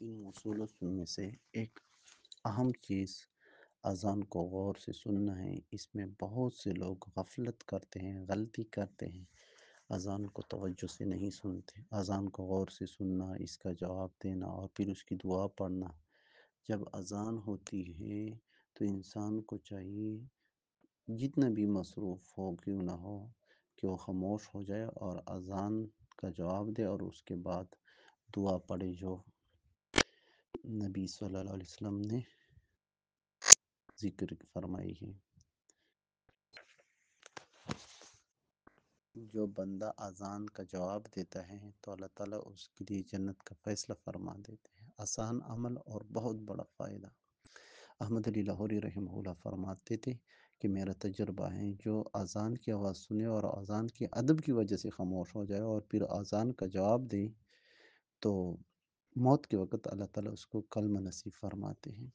ان اصولوں میں سے ایک اہم چیز اذان کو غور سے سننا ہے۔ اس میں بہت سے لوگ غفلت کرتے ہیں، غلطی کرتے ہیں۔ اذان کو توجہ سے نہیں سنتے۔ اذان کو غور سے سننا، اس کا جواب دینا اور پھر اس کی دعا پڑھنا۔ جب اذان ہوتی ہے تو انسان کو چاہیے جتنا بھی مصروف ہو، کیوں نہ ہو، کہ وہ خاموش ہو جائے اور اذان کا جواب دے اور اس کے بعد دعا پڑھے جو نبی صلی اللہ علیہ وسلم نے ذکر فرمائی ہے۔ جو بندہ اذان کا جواب دیتا ہے تو اللہ تعالیٰ اس کے لیے جنت کا فیصلہ فرما دیتے ہیں۔ آسان عمل اور بہت بڑا فائدہ۔ احمد علی لاہوری رحمہ اللہ فرماتے تھے کہ میرا تجربہ ہے، جو اذان کی آواز سنے اور اذان کی ادب کی وجہ سے خاموش ہو جائے اور پھر اذان کا جواب دے تو موت کے وقت اللہ تعالیٰ اس کو کلمہ نصیب فرماتے ہیں۔